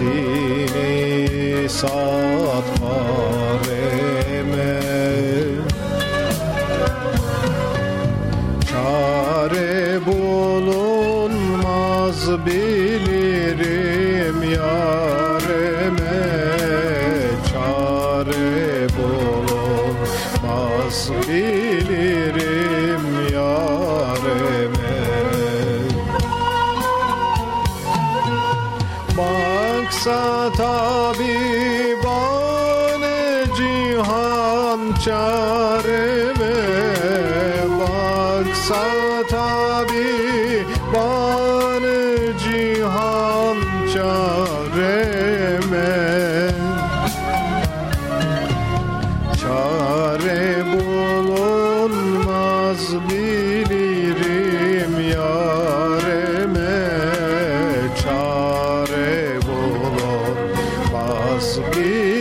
Nefsini sat hareme Çare bulunmaz bilirim yareme Çare bulunmaz bilirim yareme Bye. Baksa tabibane cihan çareme Baksa tabibane cihan çareme Çare bulunmaz bilirim bulunmaz bilirim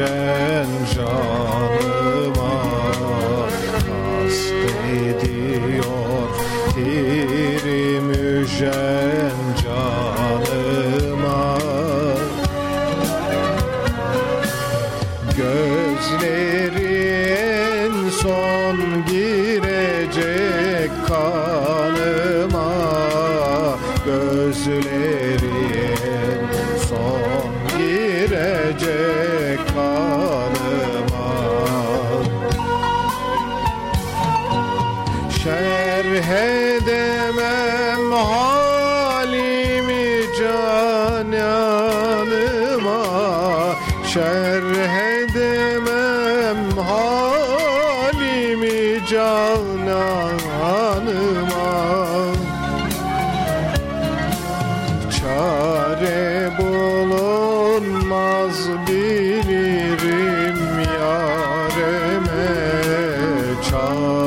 müjen canıma Kastediyor. Piri müjen canıma. Gözleri en son girecek kanıma. Gözleri en son girecek edemem halimi cananıma Şerh edemem halimi cananıma Çare bulunmaz bilirim yareme Çare